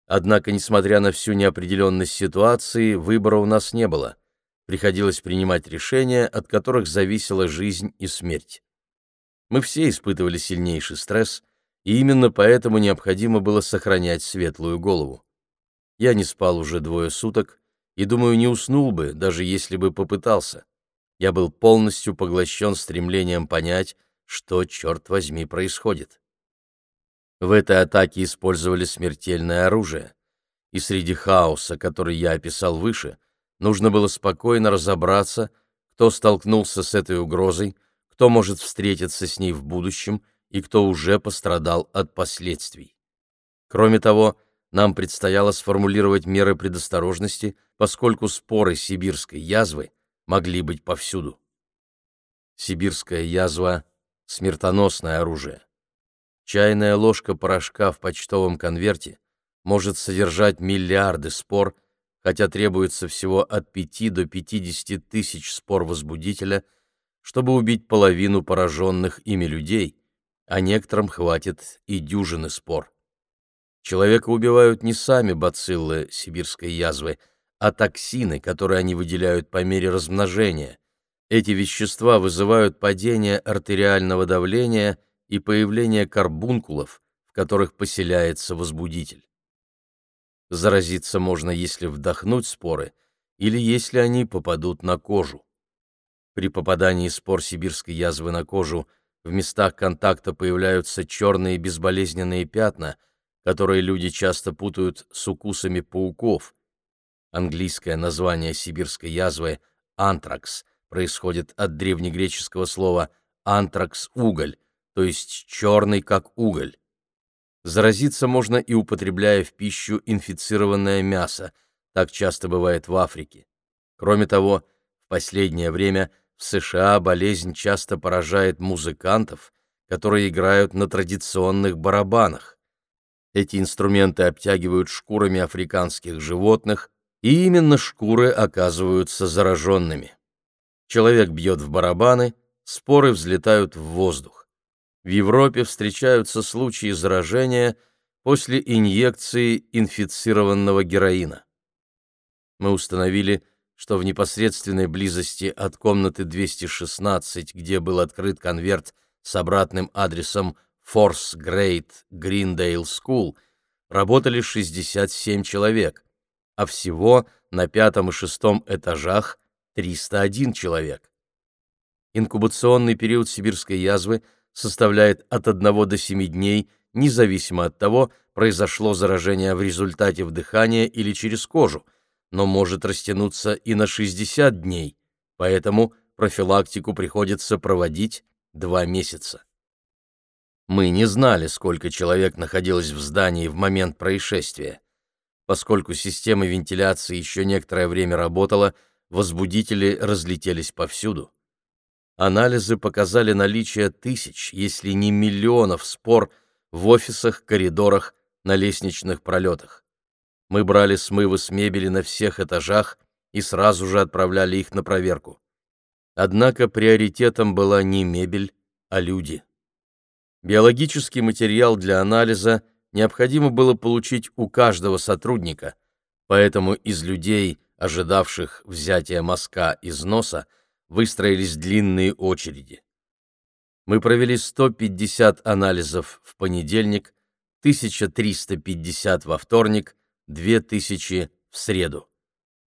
однако, несмотря на всю неопределенность ситуации, выбора у нас не было. Приходилось принимать решения, от которых зависела жизнь и смерть. Мы все испытывали сильнейший стресс, и именно поэтому необходимо было сохранять светлую голову. Я не спал уже двое суток и, думаю, не уснул бы, даже если бы попытался. Я был полностью поглощен стремлением понять, что, черт возьми, происходит. В этой атаке использовали смертельное оружие, и среди хаоса, который я описал выше, нужно было спокойно разобраться, кто столкнулся с этой угрозой, кто может встретиться с ней в будущем и кто уже пострадал от последствий. Кроме того, нам предстояло сформулировать меры предосторожности, поскольку споры сибирской язвы могли быть повсюду. Сибирская язва — смертоносное оружие. Чайная ложка порошка в почтовом конверте может содержать миллиарды спор, хотя требуется всего от 5 до 50 тысяч спор возбудителя, чтобы убить половину пораженных ими людей, а некоторым хватит и дюжины спор. Человека убивают не сами бациллы сибирской язвы, а токсины, которые они выделяют по мере размножения. Эти вещества вызывают падение артериального давления и появление карбункулов, в которых поселяется возбудитель. Заразиться можно, если вдохнуть споры или если они попадут на кожу. При попадании спор сибирской язвы на кожу в местах контакта появляются черные безболезненные пятна, которые люди часто путают с укусами пауков. Английское название сибирской язвы антракс происходит от древнегреческого слова антракс-уголь, то есть черный как уголь. Заразиться можно и употребляя в пищу инфицированное мясо, так часто бывает в Африке. Кроме того, в последнее время в США болезнь часто поражает музыкантов, которые играют на традиционных барабанах. Эти инструменты обтягивают шкурами африканских животных, и именно шкуры оказываются зараженными. Человек бьет в барабаны, споры взлетают в воздух. В Европе встречаются случаи заражения после инъекции инфицированного героина. Мы установили, что в непосредственной близости от комнаты 216, где был открыт конверт с обратным адресом Force Great Greendale School, работали 67 человек, а всего на пятом и шестом этажах 301 человек. Инкубационный период сибирской язвы составляет от 1 до 7 дней, независимо от того, произошло заражение в результате вдыхания или через кожу – но может растянуться и на 60 дней, поэтому профилактику приходится проводить два месяца. Мы не знали, сколько человек находилось в здании в момент происшествия. Поскольку система вентиляции еще некоторое время работала, возбудители разлетелись повсюду. Анализы показали наличие тысяч, если не миллионов спор в офисах, коридорах, на лестничных пролетах. Мы брали смывы с мебели на всех этажах и сразу же отправляли их на проверку. Однако приоритетом была не мебель, а люди. Биологический материал для анализа необходимо было получить у каждого сотрудника, поэтому из людей, ожидавших взятия мазка из носа, выстроились длинные очереди. Мы провели 150 анализов в понедельник, 1350 во вторник, 2000 в среду.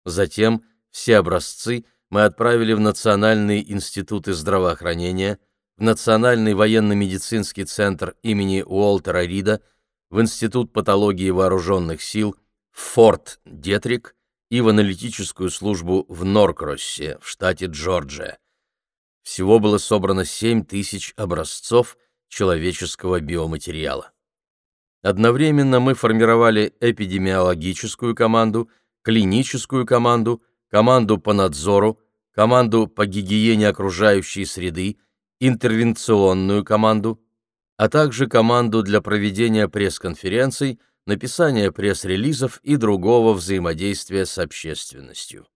Затем все образцы мы отправили в Национальные институты здравоохранения, Национальный военно-медицинский центр имени Уолтера Рида, в Институт патологии вооруженных сил, в Форт Детрик и в аналитическую службу в Норкроссе, в штате Джорджия. Всего было собрано 7 тысяч образцов человеческого биоматериала. Одновременно мы формировали эпидемиологическую команду, клиническую команду, команду по надзору, команду по гигиене окружающей среды, интервенционную команду, а также команду для проведения пресс-конференций, написания пресс-релизов и другого взаимодействия с общественностью.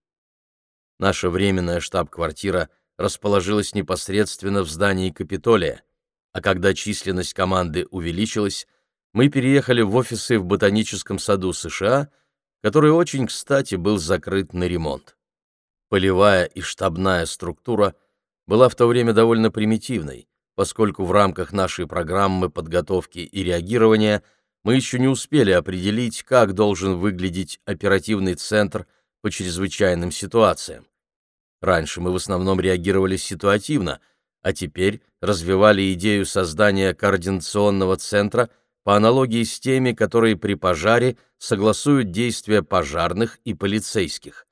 Наша временная штаб-квартира расположилась непосредственно в здании Капитолия, а когда численность команды увеличилась, мы переехали в офисы в Ботаническом саду США, который очень кстати был закрыт на ремонт. Полевая и штабная структура была в то время довольно примитивной, поскольку в рамках нашей программы подготовки и реагирования мы еще не успели определить, как должен выглядеть оперативный центр по чрезвычайным ситуациям. Раньше мы в основном реагировали ситуативно, а теперь развивали идею создания координационного центра по аналогии с теми, которые при пожаре согласуют действия пожарных и полицейских.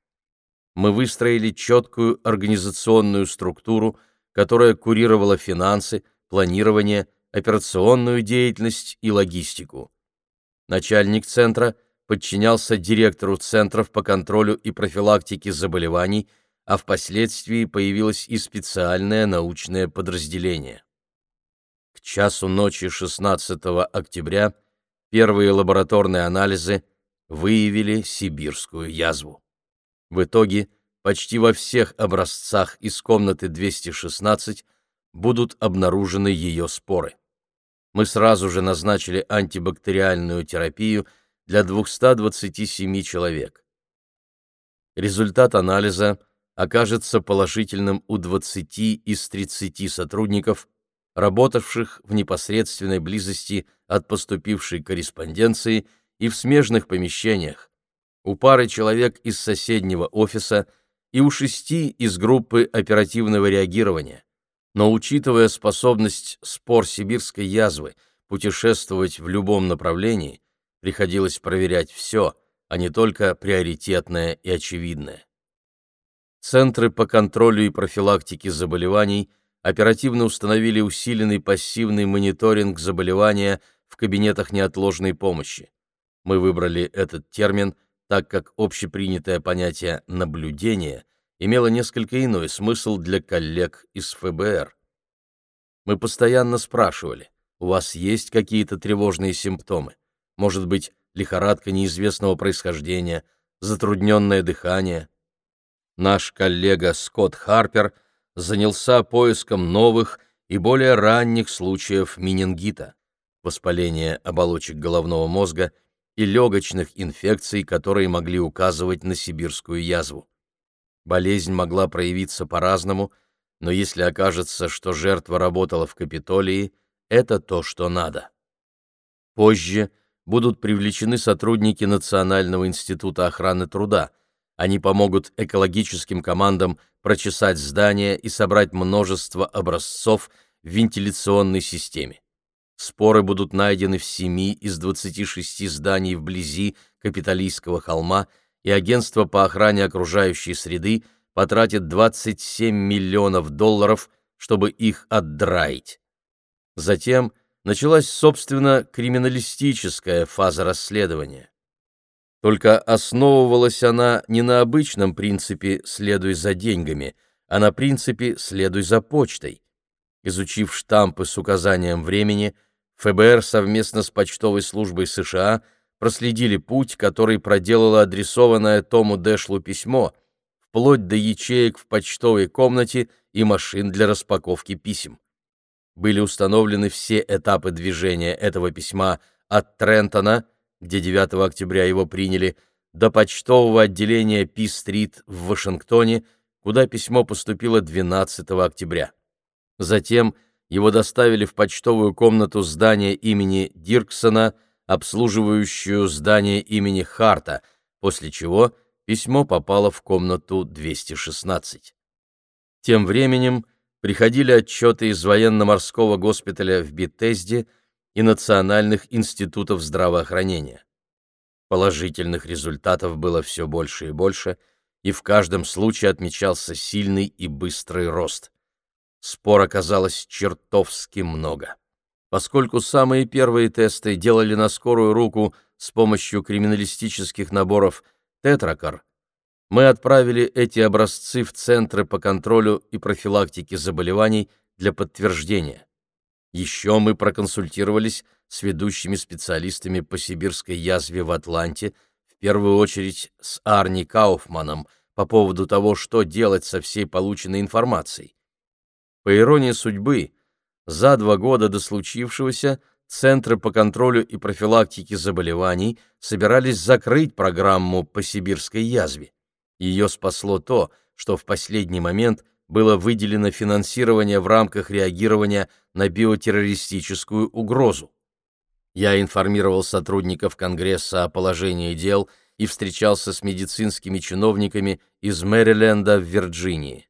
Мы выстроили четкую организационную структуру, которая курировала финансы, планирование, операционную деятельность и логистику. Начальник центра подчинялся директору центров по контролю и профилактике заболеваний – а впоследствии появилось и специальное научное подразделение. К часу ночи 16 октября первые лабораторные анализы выявили сибирскую язву. В итоге почти во всех образцах из комнаты 216 будут обнаружены ее споры. Мы сразу же назначили антибактериальную терапию для 227 человек. Результат анализа – окажется положительным у 20 из 30 сотрудников, работавших в непосредственной близости от поступившей корреспонденции и в смежных помещениях, у пары человек из соседнего офиса и у шести из группы оперативного реагирования. Но учитывая способность спор сибирской язвы путешествовать в любом направлении, приходилось проверять все, а не только приоритетное и очевидное. Центры по контролю и профилактике заболеваний оперативно установили усиленный пассивный мониторинг заболевания в кабинетах неотложной помощи. Мы выбрали этот термин, так как общепринятое понятие «наблюдение» имело несколько иной смысл для коллег из ФБР. Мы постоянно спрашивали, у вас есть какие-то тревожные симптомы? Может быть, лихорадка неизвестного происхождения, затрудненное дыхание – Наш коллега Скотт Харпер занялся поиском новых и более ранних случаев менингита, воспаления оболочек головного мозга и легочных инфекций, которые могли указывать на сибирскую язву. Болезнь могла проявиться по-разному, но если окажется, что жертва работала в Капитолии, это то, что надо. Позже будут привлечены сотрудники Национального института охраны труда – они помогут экологическим командам прочесать здание и собрать множество образцов в вентиляционной системе. Споры будут найдены в 7 из 26 зданий вблизи Капитолийского холма, и агентство по охране окружающей среды потратит 27 миллионов долларов, чтобы их отдраить. Затем началась, собственно, криминалистическая фаза расследования. Только основывалась она не на обычном принципе «следуй за деньгами», а на принципе «следуй за почтой». Изучив штампы с указанием времени, ФБР совместно с почтовой службой США проследили путь, который проделало адресованное Тому Дэшлу письмо, вплоть до ячеек в почтовой комнате и машин для распаковки писем. Были установлены все этапы движения этого письма от Трентона где 9 октября его приняли, до почтового отделения Пи-стрит в Вашингтоне, куда письмо поступило 12 октября. Затем его доставили в почтовую комнату здания имени Дирксона, обслуживающую здание имени Харта, после чего письмо попало в комнату 216. Тем временем приходили отчеты из военно-морского госпиталя в Бетезде, и национальных институтов здравоохранения. Положительных результатов было все больше и больше, и в каждом случае отмечался сильный и быстрый рост. Спор оказалось чертовски много. Поскольку самые первые тесты делали на скорую руку с помощью криминалистических наборов «Тетракар», мы отправили эти образцы в Центры по контролю и профилактике заболеваний для подтверждения. Еще мы проконсультировались с ведущими специалистами по сибирской язве в Атланте, в первую очередь с Арни Кауфманом, по поводу того, что делать со всей полученной информацией. По иронии судьбы, за два года до случившегося Центры по контролю и профилактике заболеваний собирались закрыть программу по сибирской язве. Ее спасло то, что в последний момент было выделено финансирование в рамках реагирования на биотеррористическую угрозу. Я информировал сотрудников Конгресса о положении дел и встречался с медицинскими чиновниками из Мэриленда в Вирджинии.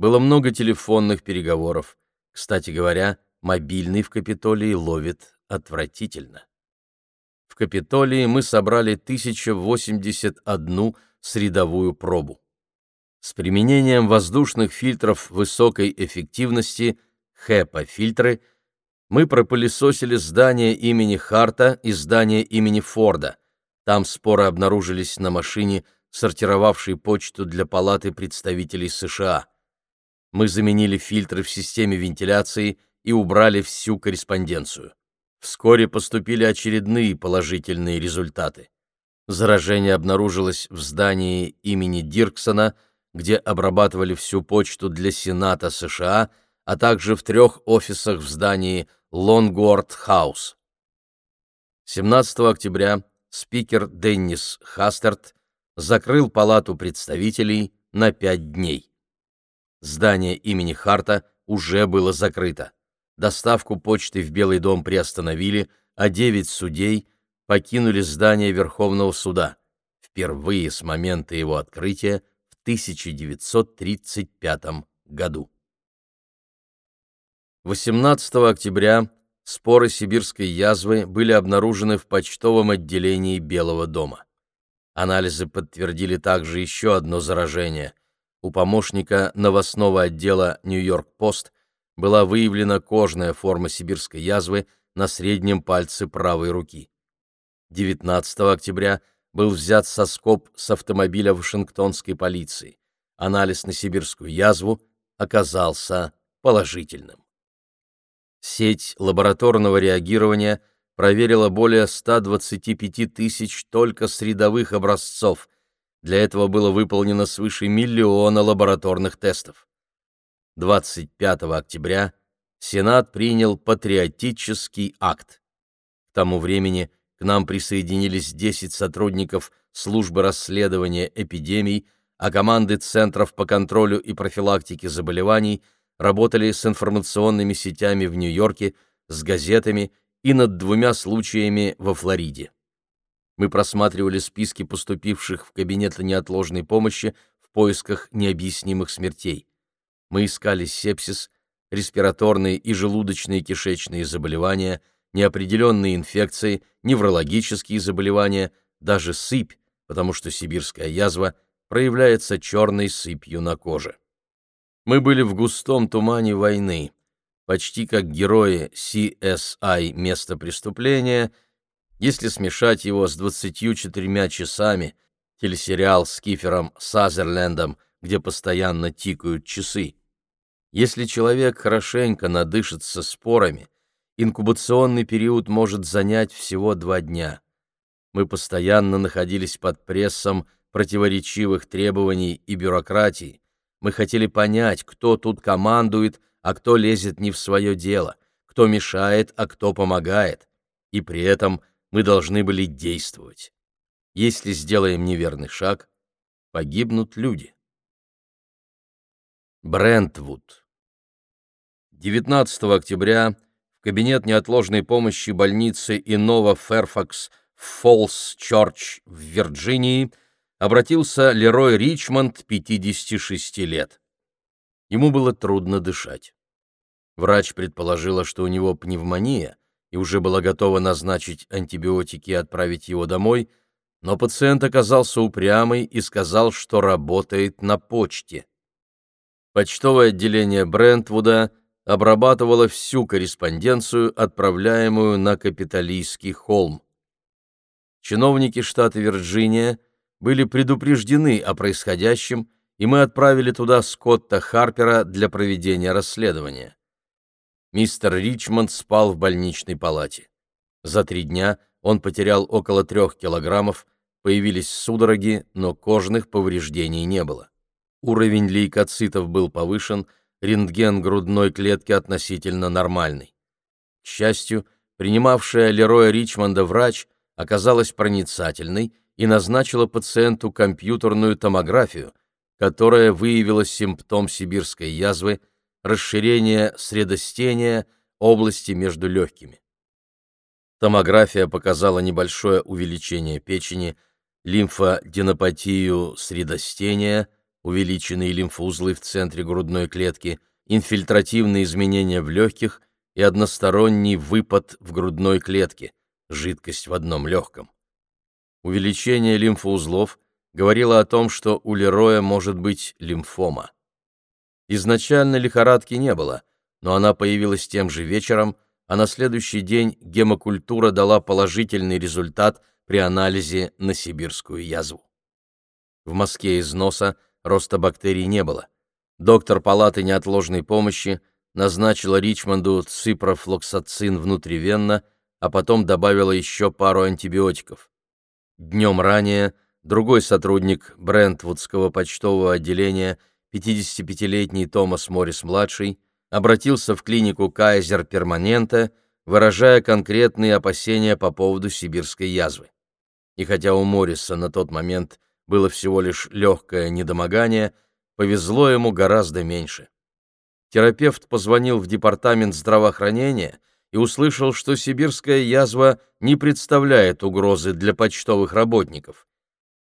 Было много телефонных переговоров. Кстати говоря, мобильный в Капитолии ловит отвратительно. В Капитолии мы собрали 1081 средовую пробу. С применением воздушных фильтров высокой эффективности, HEPA-фильтры, мы пропылесосили здание имени Харта и здание имени Форда. Там споры обнаружились на машине, сортировавшей почту для Палаты представителей США. Мы заменили фильтры в системе вентиляции и убрали всю корреспонденцию. Вскоре поступили очередные положительные результаты. Заражение обнаружилось в здании имени Дирксона, где обрабатывали всю почту для Сената США, а также в трех офисах в здании Лонгуорт-хаус. 17 октября спикер Деннис Хастерт закрыл Палату представителей на пять дней. Здание имени Харта уже было закрыто. Доставку почты в Белый дом приостановили, а девять судей покинули здание Верховного суда впервые с момента его открытия в 1935 году. 18 октября споры сибирской язвы были обнаружены в почтовом отделении Белого дома. Анализы подтвердили также еще одно заражение. У помощника новостного отдела «Нью-Йорк-Пост» была выявлена кожная форма сибирской язвы на среднем пальце правой руки. 19 октября был взят соскоб с автомобиля Вашингтонской полиции. Анализ на сибирскую язву оказался положительным. Сеть лабораторного реагирования проверила более 125 тысяч только средовых образцов. Для этого было выполнено свыше миллиона лабораторных тестов. 25 октября Сенат принял патриотический акт. К тому времени к нам присоединились 10 сотрудников службы расследования эпидемий, а команды Центров по контролю и профилактике заболеваний работали с информационными сетями в Нью-Йорке, с газетами и над двумя случаями во Флориде. Мы просматривали списки поступивших в кабинет неотложной помощи в поисках необъяснимых смертей. Мы искали сепсис, респираторные и желудочные кишечные заболевания, неопределенные инфекции, неврологические заболевания, даже сыпь, потому что сибирская язва проявляется черной сыпью на коже. Мы были в густом тумане войны, почти как герои CSI «Место преступления», если смешать его с 24 часами, телесериал с Кифером Сазерлендом, где постоянно тикают часы. Если человек хорошенько надышится спорами, инкубационный период может занять всего два дня. Мы постоянно находились под прессом противоречивых требований и бюрократии. Мы хотели понять, кто тут командует, а кто лезет не в свое дело, кто мешает, а кто помогает. И при этом мы должны были действовать. Если сделаем неверный шаг, погибнут люди. Брентвуд. 19 октября в кабинет неотложной помощи больницы Инова Ферфакс в Фолс-Чорч в Вирджинии обратился Лерой Ричмонд, 56 лет. Ему было трудно дышать. Врач предположила, что у него пневмония, и уже была готова назначить антибиотики и отправить его домой, но пациент оказался упрямый и сказал, что работает на почте. Почтовое отделение Брентвуда обрабатывало всю корреспонденцию, отправляемую на Капитолийский холм. Чиновники штата Вирджиния были предупреждены о происходящем, и мы отправили туда Скотта Харпера для проведения расследования. Мистер Ричмонд спал в больничной палате. За три дня он потерял около трех килограммов, появились судороги, но кожных повреждений не было. Уровень лейкоцитов был повышен, рентген грудной клетки относительно нормальный. К счастью, принимавшая Лероя Ричмонда врач оказалась проницательной и назначила пациенту компьютерную томографию, которое выявило симптом сибирской язвы – расширение средостения области между легкими. Томография показала небольшое увеличение печени, лимфоденопатию средостения, увеличенные лимфоузлы в центре грудной клетки, инфильтративные изменения в легких и односторонний выпад в грудной клетке, жидкость в одном легком. Увеличение лимфоузлов говорило о том, что у Лероя может быть лимфома. Изначально лихорадки не было, но она появилась тем же вечером, а на следующий день гемокультура дала положительный результат при анализе на сибирскую язву. В мазке из носа роста бактерий не было. Доктор палаты неотложной помощи назначила Ричмонду ципрофлоксацин внутривенно, а потом добавила еще пару антибиотиков. Днем ранее другой сотрудник Брентвудского почтового отделения, 55-летний Томас Моррис-младший, обратился в клинику Кайзер Перманента, выражая конкретные опасения по поводу сибирской язвы. И хотя у Морриса на тот момент было всего лишь легкое недомогание, повезло ему гораздо меньше. Терапевт позвонил в департамент здравоохранения и услышал, что сибирская язва не представляет угрозы для почтовых работников.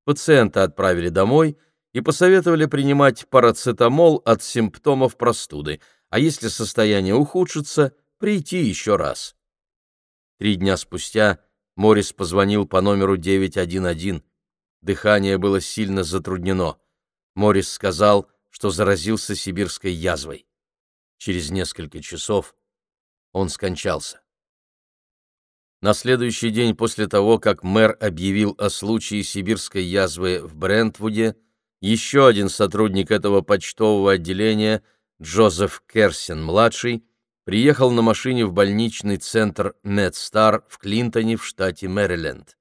Пациента отправили домой и посоветовали принимать парацетамол от симптомов простуды, а если состояние ухудшится, прийти еще раз. Три дня спустя Морис позвонил по номеру 911. Дыхание было сильно затруднено. Морис сказал, что заразился сибирской язвой. Через несколько часов он скончался. На следующий день после того, как мэр объявил о случае сибирской язвы в Брентвуде, еще один сотрудник этого почтового отделения, Джозеф Керсен-младший, приехал на машине в больничный центр MedStar в Клинтоне в штате Мэриленд.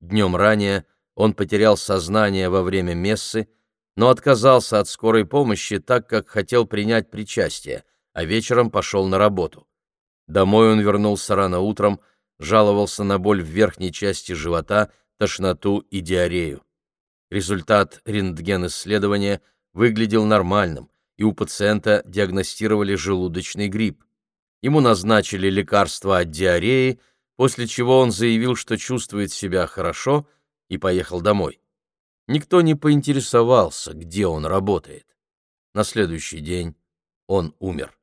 Днем ранее он потерял сознание во время мессы, но отказался от скорой помощи, так как хотел принять причастие, а вечером пошел на работу. Домой он вернулся рано утром, жаловался на боль в верхней части живота, тошноту и диарею. Результат рентген-исследования выглядел нормальным, и у пациента диагностировали желудочный грипп. Ему назначили лекарство от диареи, после чего он заявил, что чувствует себя хорошо, и поехал домой. Никто не поинтересовался, где он работает. На следующий день он умер.